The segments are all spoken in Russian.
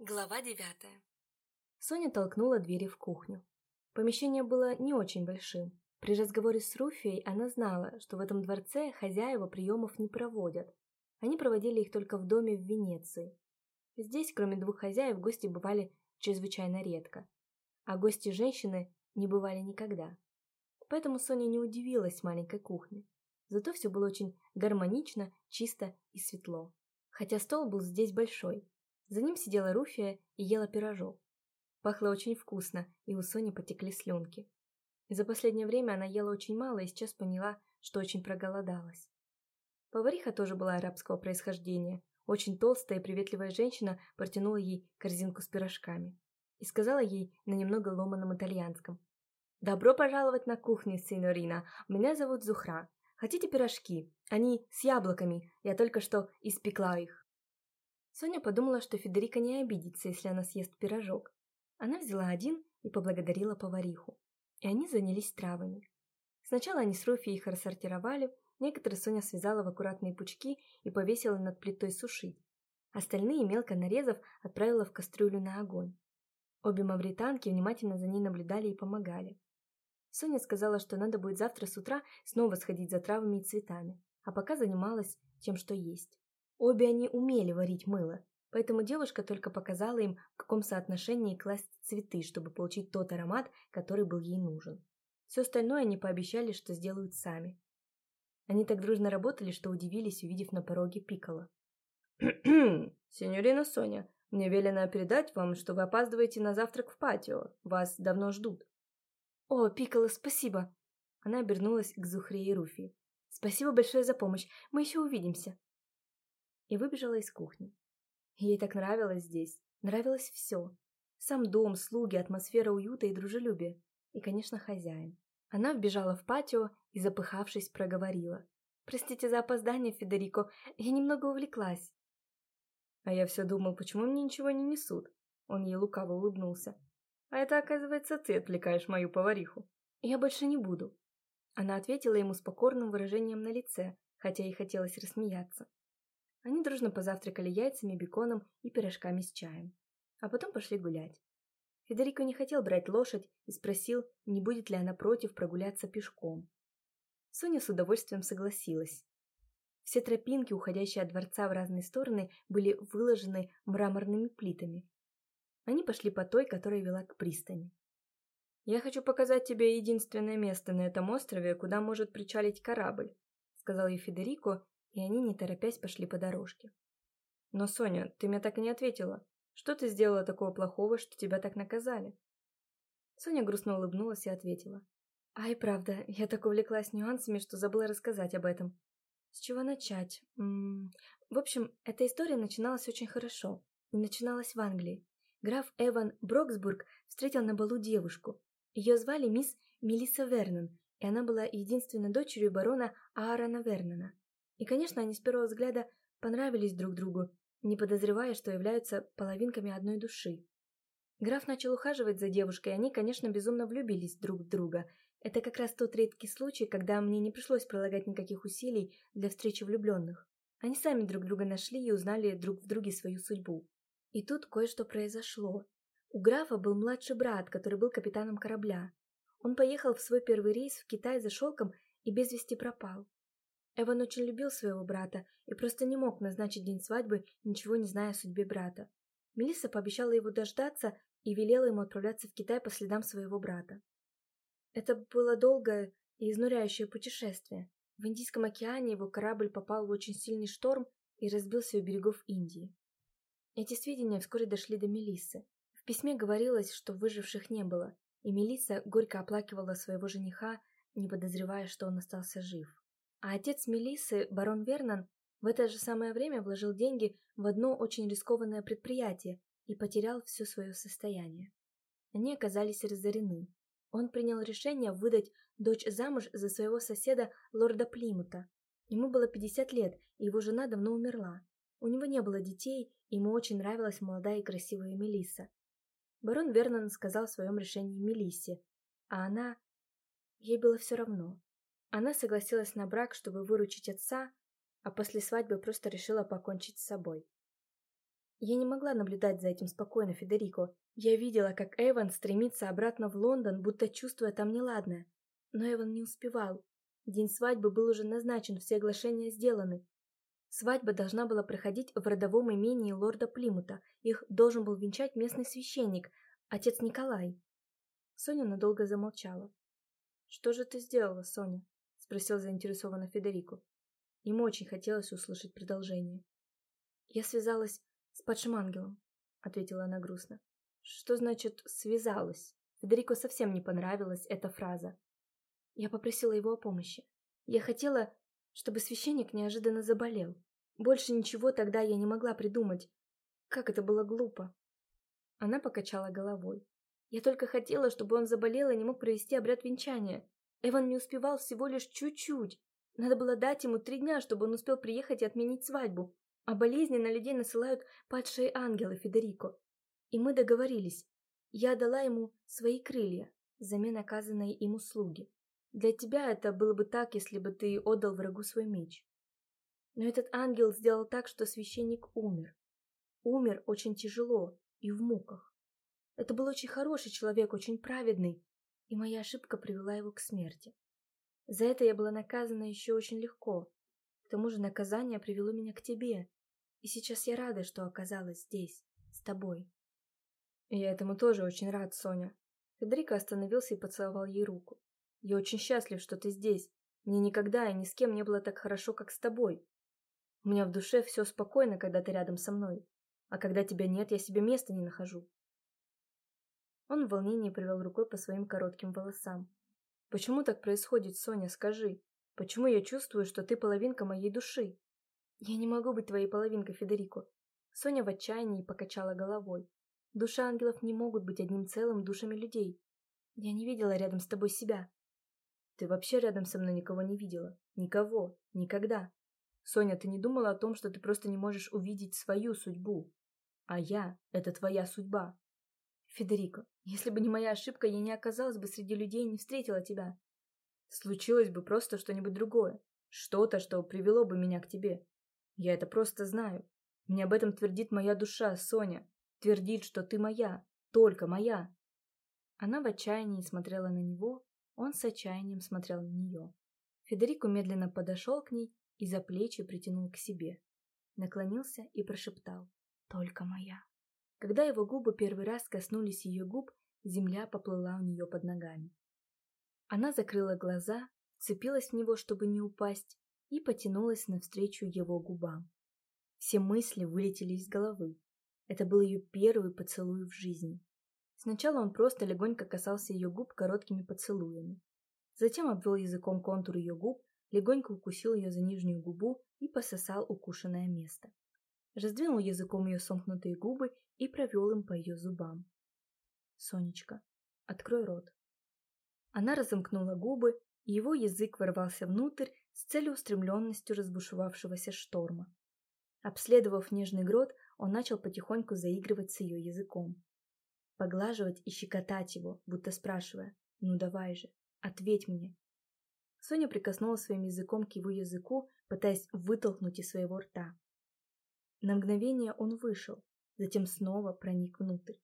Глава девятая. Соня толкнула двери в кухню. Помещение было не очень большим. При разговоре с Руфией она знала, что в этом дворце хозяева приемов не проводят. Они проводили их только в доме в Венеции. Здесь, кроме двух хозяев, гости бывали чрезвычайно редко. А гости женщины не бывали никогда. Поэтому Соня не удивилась маленькой кухне. Зато все было очень гармонично, чисто и светло. Хотя стол был здесь большой, за ним сидела Руфия и ела пирожок. Пахло очень вкусно, и у Сони потекли слюнки. За последнее время она ела очень мало и сейчас поняла, что очень проголодалась. Повариха тоже была арабского происхождения. Очень толстая и приветливая женщина протянула ей корзинку с пирожками и сказала ей на немного ломаном итальянском. «Добро пожаловать на кухню, синьорина. Меня зовут Зухра. Хотите пирожки? Они с яблоками. Я только что испекла их». Соня подумала, что Федерика не обидится, если она съест пирожок. Она взяла один и поблагодарила повариху. И они занялись травами. Сначала они с Руфи их рассортировали, некоторые Соня связала в аккуратные пучки и повесила над плитой сушить. Остальные, мелко нарезав, отправила в кастрюлю на огонь. Обе мавританки внимательно за ней наблюдали и помогали. Соня сказала, что надо будет завтра с утра снова сходить за травами и цветами, а пока занималась тем, что есть. Обе они умели варить мыло, поэтому девушка только показала им, в каком соотношении класть цветы, чтобы получить тот аромат, который был ей нужен. Все остальное они пообещали, что сделают сами. Они так дружно работали, что удивились, увидев на пороге Пикола. «Сеньорина Соня, мне велено передать вам, что вы опаздываете на завтрак в патио. Вас давно ждут». «О, Пикколо, спасибо!» Она обернулась к Зухре и Руфи. «Спасибо большое за помощь. Мы еще увидимся» и выбежала из кухни. Ей так нравилось здесь, нравилось все. Сам дом, слуги, атмосфера уюта и дружелюбия. И, конечно, хозяин. Она вбежала в патио и, запыхавшись, проговорила. «Простите за опоздание, Федерико, я немного увлеклась». А я все думал, почему мне ничего не несут. Он ей лукаво улыбнулся. А это, оказывается, ты отвлекаешь мою повариху. Я больше не буду. Она ответила ему с покорным выражением на лице, хотя ей хотелось рассмеяться. Они дружно позавтракали яйцами, беконом и пирожками с чаем. А потом пошли гулять. Федерико не хотел брать лошадь и спросил, не будет ли она против прогуляться пешком. Соня с удовольствием согласилась. Все тропинки, уходящие от дворца в разные стороны, были выложены мраморными плитами. Они пошли по той, которая вела к пристани. «Я хочу показать тебе единственное место на этом острове, куда может причалить корабль», сказал ей Федерико и они, не торопясь, пошли по дорожке. «Но, Соня, ты мне так и не ответила. Что ты сделала такого плохого, что тебя так наказали?» Соня грустно улыбнулась и ответила. «Ай, правда, я так увлеклась нюансами, что забыла рассказать об этом. С чего начать? М -м в общем, эта история начиналась очень хорошо. И начиналась в Англии. Граф Эван Броксбург встретил на балу девушку. Ее звали мисс Мелисса Вернон, и она была единственной дочерью барона Аарона Вернона. И, конечно, они с первого взгляда понравились друг другу, не подозревая, что являются половинками одной души. Граф начал ухаживать за девушкой, и они, конечно, безумно влюбились друг в друга. Это как раз тот редкий случай, когда мне не пришлось прилагать никаких усилий для встречи влюбленных. Они сами друг друга нашли и узнали друг в друге свою судьбу. И тут кое-что произошло. У графа был младший брат, который был капитаном корабля. Он поехал в свой первый рейс в Китай за шелком и без вести пропал. Эван очень любил своего брата и просто не мог назначить день свадьбы, ничего не зная о судьбе брата. Мелисса пообещала его дождаться и велела ему отправляться в Китай по следам своего брата. Это было долгое и изнуряющее путешествие. В Индийском океане его корабль попал в очень сильный шторм и разбился у берегов Индии. Эти сведения вскоре дошли до Мелиссы. В письме говорилось, что выживших не было, и Мелисса горько оплакивала своего жениха, не подозревая, что он остался жив. А отец Мелисы, барон Вернон, в это же самое время вложил деньги в одно очень рискованное предприятие и потерял все свое состояние. Они оказались разорены. Он принял решение выдать дочь замуж за своего соседа лорда Плимута. Ему было 50 лет, и его жена давно умерла. У него не было детей, и ему очень нравилась молодая и красивая Мелисса. Барон Вернон сказал в своем решении Мелиссе, а она... Ей было все равно. Она согласилась на брак, чтобы выручить отца, а после свадьбы просто решила покончить с собой. Я не могла наблюдать за этим спокойно, Федерико. Я видела, как Эван стремится обратно в Лондон, будто чувствуя там неладное. Но Эван не успевал. День свадьбы был уже назначен, все оглашения сделаны. Свадьба должна была проходить в родовом имении лорда Плимута. Их должен был венчать местный священник, отец Николай. Соня надолго замолчала. «Что же ты сделала, Соня?» — спросил заинтересованно Федерико. Ему очень хотелось услышать продолжение. «Я связалась с падшим ангелом», — ответила она грустно. «Что значит «связалась»?» Федерико совсем не понравилась эта фраза. Я попросила его о помощи. Я хотела, чтобы священник неожиданно заболел. Больше ничего тогда я не могла придумать. Как это было глупо. Она покачала головой. Я только хотела, чтобы он заболел и не мог провести обряд венчания. Эван не успевал всего лишь чуть-чуть. Надо было дать ему три дня, чтобы он успел приехать и отменить свадьбу. А болезни на людей насылают падшие ангелы Федерико. И мы договорились. Я дала ему свои крылья взамен оказанной им услуги. Для тебя это было бы так, если бы ты отдал врагу свой меч. Но этот ангел сделал так, что священник умер. Умер очень тяжело и в муках. Это был очень хороший человек, очень праведный, и моя ошибка привела его к смерти. За это я была наказана еще очень легко. К тому же наказание привело меня к тебе, и сейчас я рада, что оказалась здесь, с тобой. я этому тоже очень рад, Соня. Федерико остановился и поцеловал ей руку. Я очень счастлив, что ты здесь. Мне никогда и ни с кем не было так хорошо, как с тобой. У меня в душе все спокойно, когда ты рядом со мной. А когда тебя нет, я себе места не нахожу. Он в волнении провел рукой по своим коротким волосам. Почему так происходит, Соня, скажи? Почему я чувствую, что ты половинка моей души? Я не могу быть твоей половинкой, Федерико. Соня в отчаянии покачала головой. Души ангелов не могут быть одним целым душами людей. Я не видела рядом с тобой себя. Ты вообще рядом со мной никого не видела. Никого. Никогда. Соня, ты не думала о том, что ты просто не можешь увидеть свою судьбу? А я — это твоя судьба. Федерико, если бы не моя ошибка, я не оказалась бы среди людей и не встретила тебя. Случилось бы просто что-нибудь другое. Что-то, что привело бы меня к тебе. Я это просто знаю. Мне об этом твердит моя душа, Соня. Твердит, что ты моя. Только моя. Она в отчаянии смотрела на него, он с отчаянием смотрел на нее. Федерико медленно подошел к ней и за плечи притянул к себе. Наклонился и прошептал «Только моя». Когда его губы первый раз коснулись ее губ, земля поплыла у нее под ногами. Она закрыла глаза, цепилась в него, чтобы не упасть, и потянулась навстречу его губам. Все мысли вылетели из головы. Это был ее первый поцелуй в жизни. Сначала он просто легонько касался ее губ короткими поцелуями. Затем обвел языком контур ее губ, легонько укусил ее за нижнюю губу и пососал укушенное место. Раздвинул языком ее сомкнутые губы и провел им по ее зубам. «Сонечка, открой рот». Она разомкнула губы, и его язык ворвался внутрь с целеустремленностью разбушевавшегося шторма. Обследовав нежный грот, он начал потихоньку заигрывать с ее языком поглаживать и щекотать его, будто спрашивая «Ну давай же, ответь мне». Соня прикоснулась своим языком к его языку, пытаясь вытолкнуть из своего рта. На мгновение он вышел, затем снова проник внутрь.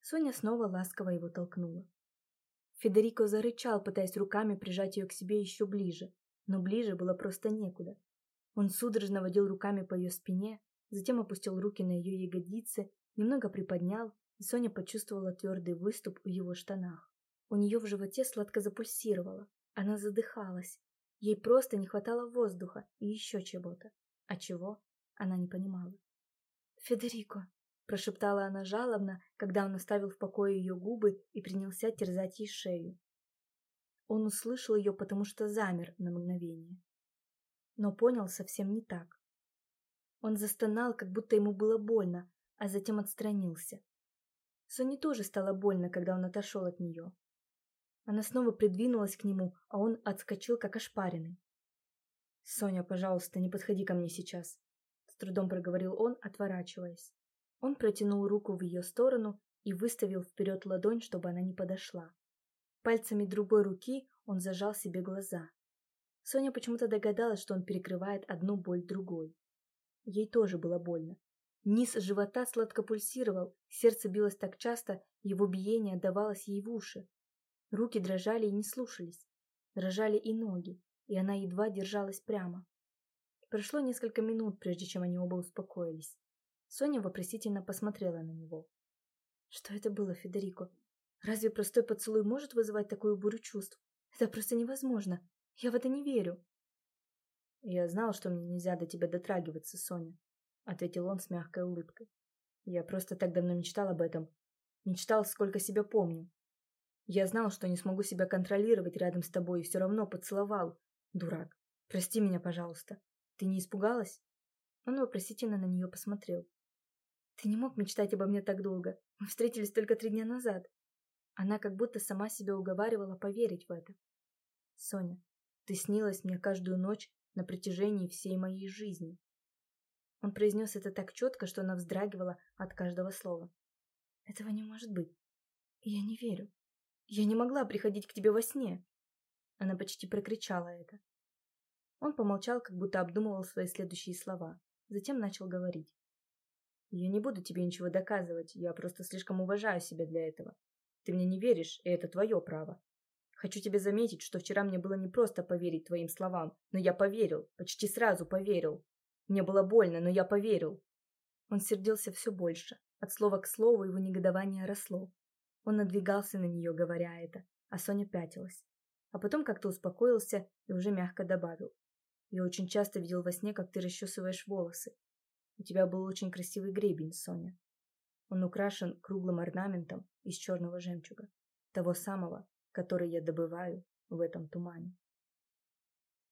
Соня снова ласково его толкнула. Федерико зарычал, пытаясь руками прижать ее к себе еще ближе, но ближе было просто некуда. Он судорожно водил руками по ее спине, затем опустил руки на ее ягодицы, немного приподнял и Соня почувствовала твердый выступ в его штанах. У нее в животе сладко запульсировало. Она задыхалась. Ей просто не хватало воздуха и еще чего-то. А чего? Она не понимала. «Федерико!» – прошептала она жалобно, когда он оставил в покое ее губы и принялся терзать ей шею. Он услышал ее, потому что замер на мгновение. Но понял совсем не так. Он застонал, как будто ему было больно, а затем отстранился. Соне тоже стало больно, когда он отошел от нее. Она снова придвинулась к нему, а он отскочил, как ошпаренный. «Соня, пожалуйста, не подходи ко мне сейчас», — с трудом проговорил он, отворачиваясь. Он протянул руку в ее сторону и выставил вперед ладонь, чтобы она не подошла. Пальцами другой руки он зажал себе глаза. Соня почему-то догадалась, что он перекрывает одну боль другой. Ей тоже было больно. Низ живота сладко пульсировал, сердце билось так часто, его биение отдавалось ей в уши. Руки дрожали и не слушались. Дрожали и ноги, и она едва держалась прямо. Прошло несколько минут, прежде чем они оба успокоились. Соня вопросительно посмотрела на него. Что это было, Федерико? Разве простой поцелуй может вызывать такую бурю чувств? Это просто невозможно. Я в это не верю. Я знал, что мне нельзя до тебя дотрагиваться, Соня, ответил он с мягкой улыбкой. Я просто так давно мечтал об этом. Мечтал, сколько себя помню. Я знал, что не смогу себя контролировать рядом с тобой и все равно поцеловал. Дурак. Прости меня, пожалуйста. Ты не испугалась? Он вопросительно на нее посмотрел. Ты не мог мечтать обо мне так долго. Мы встретились только три дня назад. Она как будто сама себя уговаривала поверить в это. Соня, ты снилась мне каждую ночь на протяжении всей моей жизни. Он произнес это так четко, что она вздрагивала от каждого слова. Этого не может быть. Я не верю. Я не могла приходить к тебе во сне. Она почти прокричала это. Он помолчал, как будто обдумывал свои следующие слова. Затем начал говорить. Я не буду тебе ничего доказывать, я просто слишком уважаю себя для этого. Ты мне не веришь, и это твое право. Хочу тебе заметить, что вчера мне было не просто поверить твоим словам, но я поверил, почти сразу поверил. Мне было больно, но я поверил. Он сердился все больше. От слова к слову его негодование росло. Он надвигался на нее, говоря это, а Соня пятилась. А потом как-то успокоился и уже мягко добавил. Я очень часто видел во сне, как ты расчесываешь волосы. У тебя был очень красивый гребень, Соня. Он украшен круглым орнаментом из черного жемчуга, того самого, который я добываю в этом тумане.